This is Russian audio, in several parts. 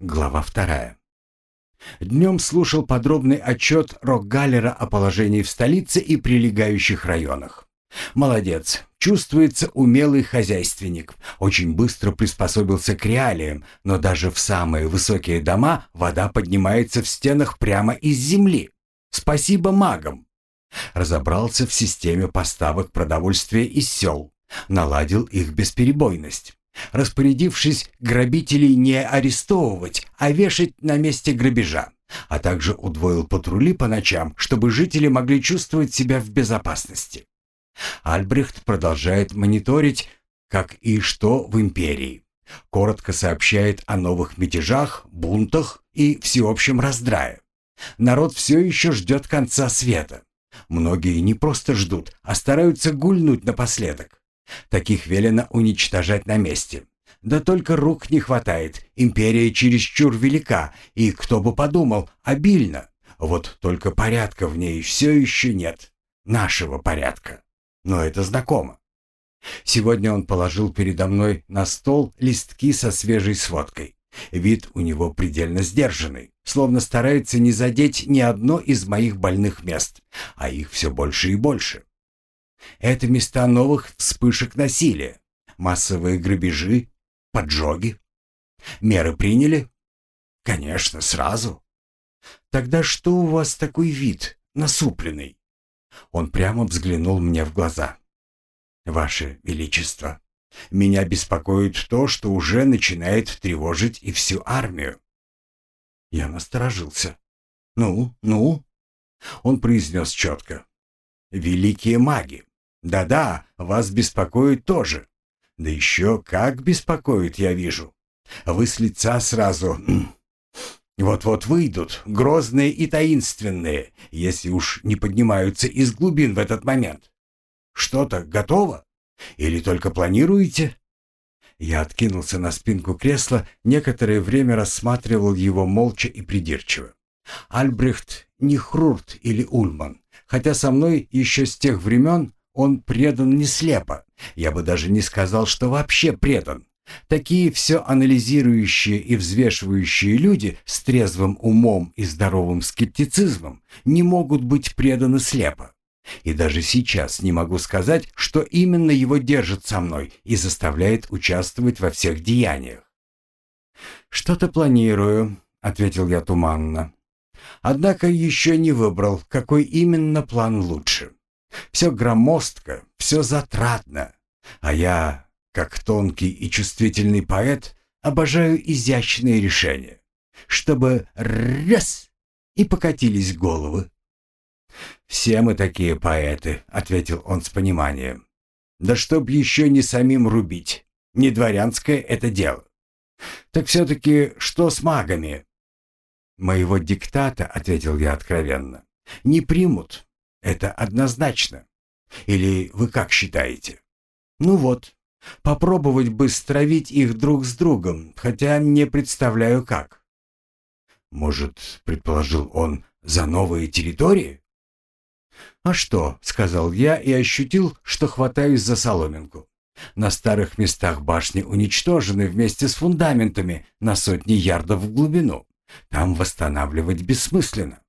Глава вторая. Днем слушал подробный отчет Рокгаллера о положении в столице и прилегающих районах. Молодец, чувствуется умелый хозяйственник, очень быстро приспособился к реалиям, но даже в самые высокие дома вода поднимается в стенах прямо из земли. Спасибо магам. Разобрался в системе поставок продовольствия из сел, наладил их бесперебойность распорядившись грабителей не арестовывать, а вешать на месте грабежа, а также удвоил патрули по ночам, чтобы жители могли чувствовать себя в безопасности. Альбрехт продолжает мониторить, как и что в империи. Коротко сообщает о новых мятежах, бунтах и всеобщем раздрае. Народ все еще ждет конца света. Многие не просто ждут, а стараются гульнуть напоследок. Таких велено уничтожать на месте. Да только рук не хватает, империя чересчур велика, и, кто бы подумал, обильно. Вот только порядка в ней все еще нет. Нашего порядка. Но это знакомо. Сегодня он положил передо мной на стол листки со свежей сводкой. Вид у него предельно сдержанный, словно старается не задеть ни одно из моих больных мест, а их все больше и больше. Это места новых вспышек насилия, массовые грабежи, поджоги. Меры приняли? Конечно, сразу. Тогда что у вас такой вид, насупленный? Он прямо взглянул мне в глаза. Ваше Величество, меня беспокоит то, что уже начинает тревожить и всю армию. Я насторожился. «Ну, ну?» Он произнес четко. «Великие маги, да-да, вас беспокоит тоже. Да еще как беспокоит, я вижу. Вы с лица сразу... Вот-вот выйдут, грозные и таинственные, если уж не поднимаются из глубин в этот момент. Что-то готово? Или только планируете?» Я откинулся на спинку кресла, некоторое время рассматривал его молча и придирчиво. Альбрехт не Хрурт или Ульман, хотя со мной еще с тех времен он предан не слепо. Я бы даже не сказал, что вообще предан. Такие все анализирующие и взвешивающие люди с трезвым умом и здоровым скептицизмом не могут быть преданы слепо. И даже сейчас не могу сказать, что именно его держит со мной и заставляет участвовать во всех деяниях. «Что-то планирую», — ответил я туманно. «Однако еще не выбрал, какой именно план лучше». Все громоздко, все затратно. А я, как тонкий и чувствительный поэт, обожаю изящные решения. Чтобы раз и покатились головы. «Все мы такие поэты», — ответил он с пониманием. «Да чтоб еще не самим рубить. Не дворянское это дело. Так все-таки что с магами?» «Моего диктата», — ответил я откровенно, — «не примут. Это однозначно. Или вы как считаете? Ну вот, попробовать бы стравить их друг с другом, хотя не представляю как. Может, предположил он, за новые территории? «А что?» — сказал я и ощутил, что хватаюсь за соломинку. На старых местах башни уничтожены вместе с фундаментами на сотни ярдов в глубину. Там восстанавливать бессмысленно.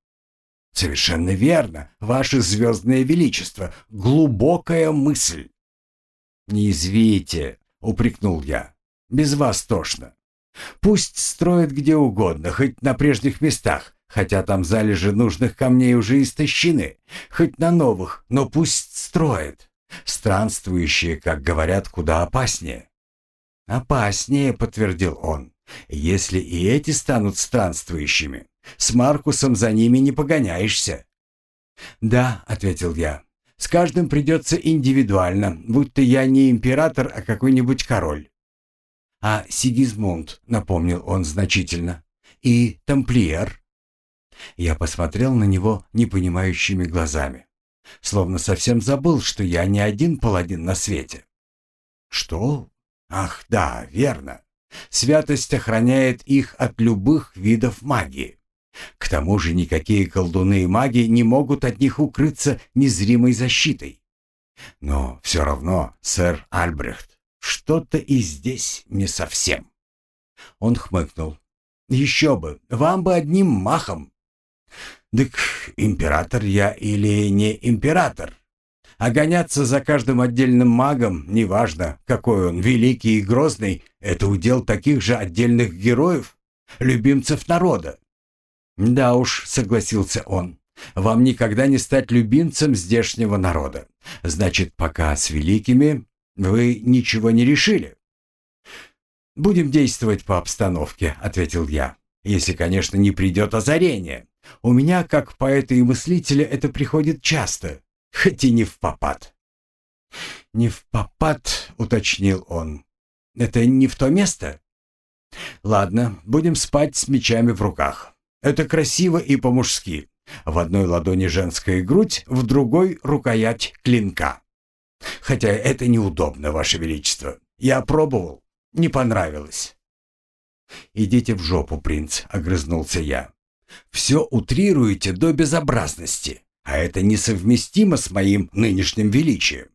«Совершенно верно, ваше звездное величество. Глубокая мысль». «Не извите», — упрекнул я. «Без вас тошно. Пусть строят где угодно, хоть на прежних местах, хотя там залежи нужных камней уже истощены, хоть на новых, но пусть строят. Странствующие, как говорят, куда опаснее». «Опаснее», — подтвердил он, — «если и эти станут странствующими, с Маркусом за ними не погоняешься». «Да», — ответил я, — «с каждым придется индивидуально, будто я не император, а какой-нибудь король». «А Сигизмунд», — напомнил он значительно, — «и тамплиер». Я посмотрел на него непонимающими глазами, словно совсем забыл, что я не один паладин на свете. «Что? Ах, да, верно. Святость охраняет их от любых видов магии. К тому же никакие колдуны и маги не могут от них укрыться незримой защитой. Но все равно, сэр Альбрехт, что-то и здесь не совсем. Он хмыкнул. Еще бы, вам бы одним махом. Дык, император я или не император? А гоняться за каждым отдельным магом, неважно, какой он, великий и грозный, это удел таких же отдельных героев, любимцев народа. «Да уж», — согласился он, — «вам никогда не стать любимцем здешнего народа. Значит, пока с великими вы ничего не решили». «Будем действовать по обстановке», — ответил я. «Если, конечно, не придет озарение. У меня, как поэта и мыслителя, это приходит часто хоть и не в попад. «Не в попад», — уточнил он. «Это не в то место?» «Ладно, будем спать с мечами в руках. Это красиво и по-мужски. В одной ладони женская грудь, в другой — рукоять клинка. Хотя это неудобно, Ваше Величество. Я пробовал. Не понравилось». «Идите в жопу, принц», — огрызнулся я. «Все утрируете до безобразности а это несовместимо с моим нынешним величием.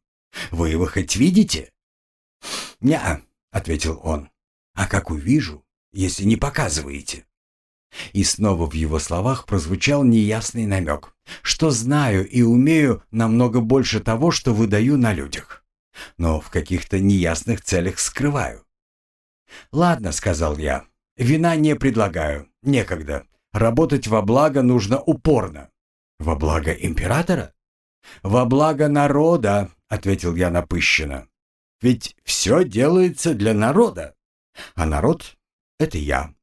Вы его хоть видите?» «Не-а», ответил он. «А как увижу, если не показываете?» И снова в его словах прозвучал неясный намек, что знаю и умею намного больше того, что выдаю на людях, но в каких-то неясных целях скрываю. «Ладно», — сказал я, — «вина не предлагаю, некогда. Работать во благо нужно упорно. «Во благо императора?» «Во благо народа», — ответил я напыщенно. «Ведь все делается для народа. А народ — это я.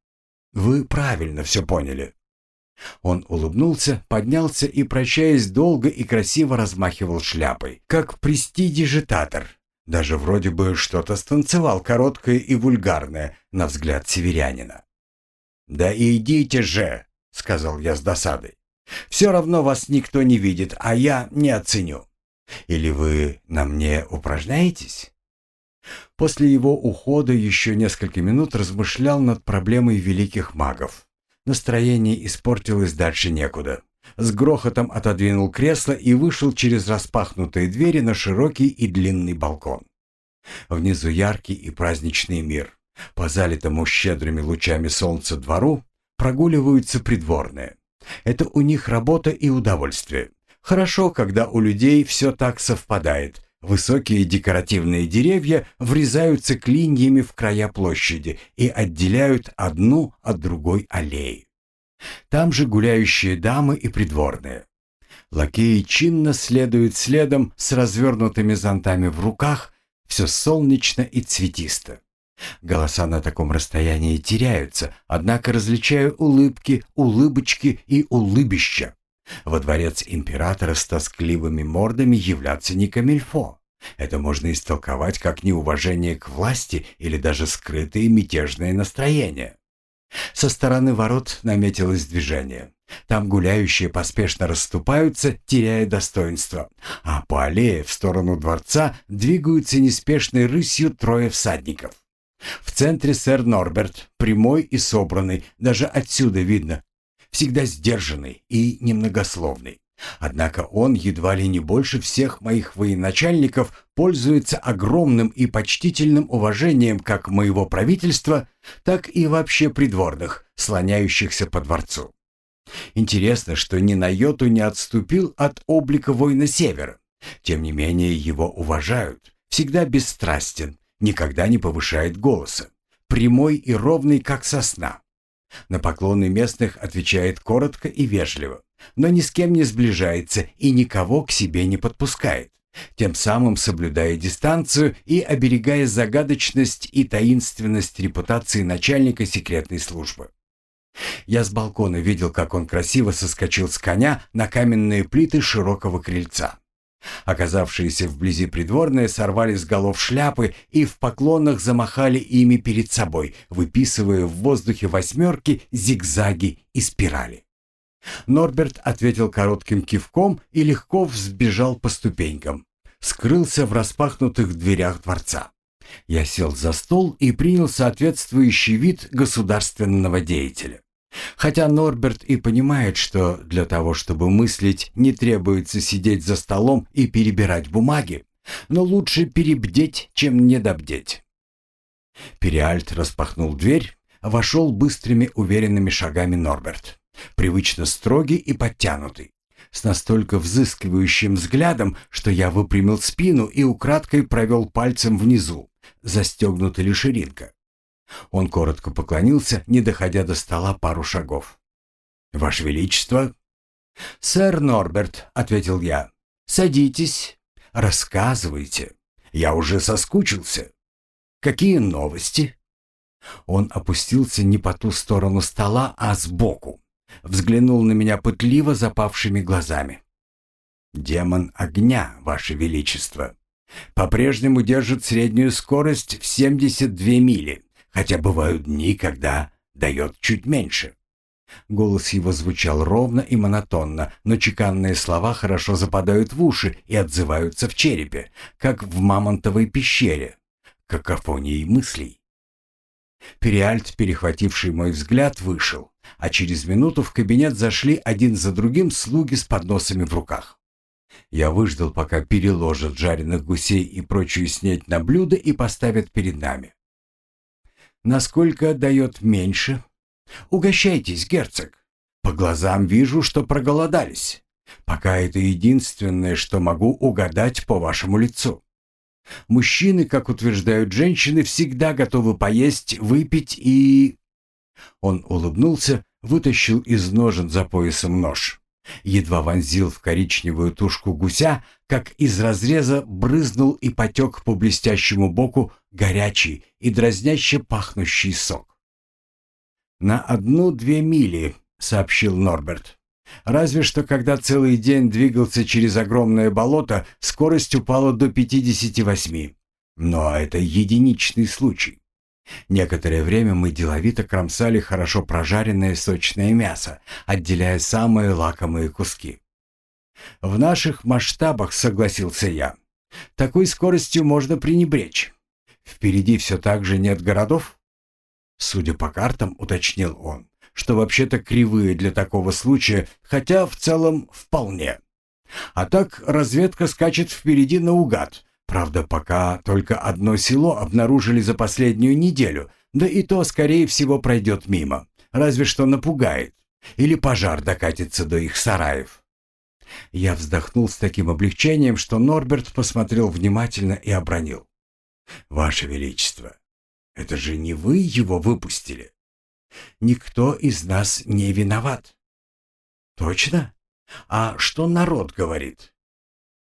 Вы правильно все поняли». Он улыбнулся, поднялся и, прощаясь, долго и красиво размахивал шляпой, как престидижитатор. Даже вроде бы что-то станцевал короткое и вульгарное, на взгляд северянина. «Да идите же!» — сказал я с досадой. Все равно вас никто не видит, а я не оценю. Или вы на мне упражняетесь?» После его ухода еще несколько минут размышлял над проблемой великих магов. Настроение испортилось дальше некуда. С грохотом отодвинул кресло и вышел через распахнутые двери на широкий и длинный балкон. Внизу яркий и праздничный мир. По залитому щедрыми лучами солнца двору прогуливаются придворные. Это у них работа и удовольствие. Хорошо, когда у людей все так совпадает. Высокие декоративные деревья врезаются клиньями в края площади и отделяют одну от другой аллеи. Там же гуляющие дамы и придворные. Лакеи чинно следуют следом с развернутыми зонтами в руках, все солнечно и цветисто. Голоса на таком расстоянии теряются, однако различаю улыбки, улыбочки и улыбища. Во дворец императора с тоскливыми мордами являться не камильфо. Это можно истолковать как неуважение к власти или даже скрытые мятежные настроения. Со стороны ворот наметилось движение. Там гуляющие поспешно расступаются, теряя достоинство, а по аллее в сторону дворца двигаются неспешной рысью трое всадников. В центре сэр Норберт, прямой и собранный, даже отсюда видно, всегда сдержанный и немногословный. Однако он едва ли не больше всех моих военачальников пользуется огромным и почтительным уважением как моего правительства, так и вообще придворных, слоняющихся по дворцу. Интересно, что ни на йоту не отступил от облика воина Севера. Тем не менее его уважают, всегда бесстрастен, никогда не повышает голоса, прямой и ровный, как сосна. На поклоны местных отвечает коротко и вежливо, но ни с кем не сближается и никого к себе не подпускает, тем самым соблюдая дистанцию и оберегая загадочность и таинственность репутации начальника секретной службы. Я с балкона видел, как он красиво соскочил с коня на каменные плиты широкого крыльца. Оказавшиеся вблизи придворные сорвали с голов шляпы и в поклонах замахали ими перед собой, выписывая в воздухе восьмерки, зигзаги и спирали. Норберт ответил коротким кивком и легко взбежал по ступенькам. Скрылся в распахнутых дверях дворца. Я сел за стол и принял соответствующий вид государственного деятеля. Хотя Норберт и понимает, что для того, чтобы мыслить, не требуется сидеть за столом и перебирать бумаги, но лучше перебдеть, чем недобдеть. Периальт распахнул дверь, вошел быстрыми уверенными шагами Норберт, привычно строгий и подтянутый, с настолько взыскивающим взглядом, что я выпрямил спину и украдкой провел пальцем внизу, застегнута ли ширинка. Он коротко поклонился, не доходя до стола пару шагов. «Ваше Величество!» «Сэр Норберт», — ответил я, — «садитесь, рассказывайте. Я уже соскучился. Какие новости?» Он опустился не по ту сторону стола, а сбоку. Взглянул на меня пытливо запавшими глазами. «Демон огня, Ваше Величество, по-прежнему держит среднюю скорость в 72 мили, хотя бывают дни, когда дает чуть меньше». Голос его звучал ровно и монотонно, но чеканные слова хорошо западают в уши и отзываются в черепе, как в мамонтовой пещере, какофонией мыслей. Периальт, перехвативший мой взгляд, вышел, а через минуту в кабинет зашли один за другим слуги с подносами в руках. Я выждал, пока переложат жареных гусей и прочую снеть на блюдо и поставят перед нами. Насколько дает меньше? Угощайтесь, герцог. По глазам вижу, что проголодались. Пока это единственное, что могу угадать по вашему лицу. Мужчины, как утверждают женщины, всегда готовы поесть, выпить и... Он улыбнулся, вытащил из ножен за поясом нож. Едва вонзил в коричневую тушку гуся, как из разреза брызнул и потек по блестящему боку горячий и дразняще пахнущий сок. «На одну-две мили», — сообщил Норберт. Разве что когда целый день двигался через огромное болото, скорость упала до 58. Но это единичный случай. Некоторое время мы деловито кромсали хорошо прожаренное сочное мясо, отделяя самые лакомые куски. В наших масштабах, согласился я, такой скоростью можно пренебречь. Впереди все так же нет городов? Судя по картам, уточнил он что вообще-то кривые для такого случая, хотя в целом вполне. А так разведка скачет впереди наугад. Правда, пока только одно село обнаружили за последнюю неделю, да и то, скорее всего, пройдет мимо. Разве что напугает. Или пожар докатится до их сараев. Я вздохнул с таким облегчением, что Норберт посмотрел внимательно и обронил. «Ваше Величество, это же не вы его выпустили?» Никто из нас не виноват. Точно? А что народ говорит?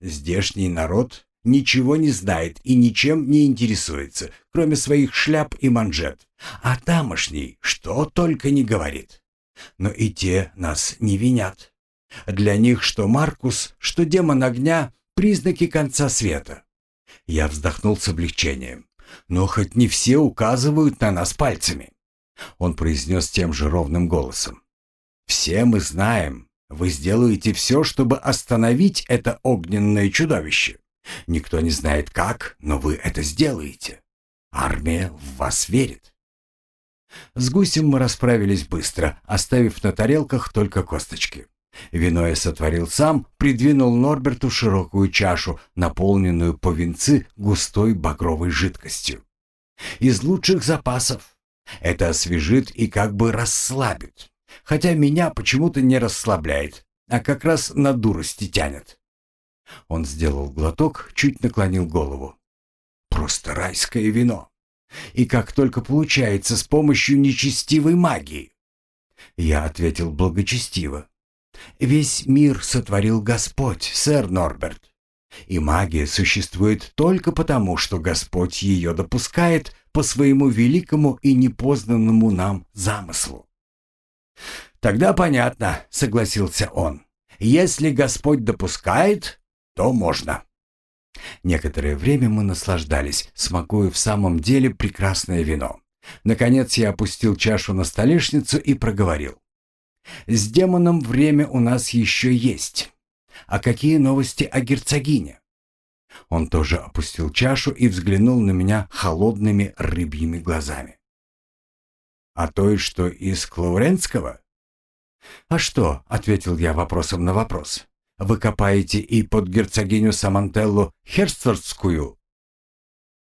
Здешний народ ничего не знает и ничем не интересуется, кроме своих шляп и манжет. А тамошний что только не говорит. Но и те нас не винят. Для них что Маркус, что демон огня — признаки конца света. Я вздохнул с облегчением. Но хоть не все указывают на нас пальцами. Он произнес тем же ровным голосом. «Все мы знаем, вы сделаете все, чтобы остановить это огненное чудовище. Никто не знает как, но вы это сделаете. Армия в вас верит». С гусем мы расправились быстро, оставив на тарелках только косточки. Вино я сотворил сам, придвинул Норберту широкую чашу, наполненную по венцы густой багровой жидкостью. Из лучших запасов, это освежит и как бы расслабит. Хотя меня почему-то не расслабляет, а как раз на дурости тянет. Он сделал глоток, чуть наклонил голову. Просто райское вино. И как только получается с помощью нечестивой магии. Я ответил благочестиво. Весь мир сотворил Господь, сэр Норберт. И магия существует только потому, что Господь ее допускает по своему великому и непознанному нам замыслу. «Тогда понятно», — согласился он. «Если Господь допускает, то можно». Некоторое время мы наслаждались, смакуя в самом деле прекрасное вино. Наконец я опустил чашу на столешницу и проговорил. «С демоном время у нас еще есть. А какие новости о герцогине?» Он тоже опустил чашу и взглянул на меня холодными рыбьими глазами. «А той, что из Клауренского?» «А что?» — ответил я вопросом на вопрос. «Вы копаете и под герцогиню Самантеллу Херстфордскую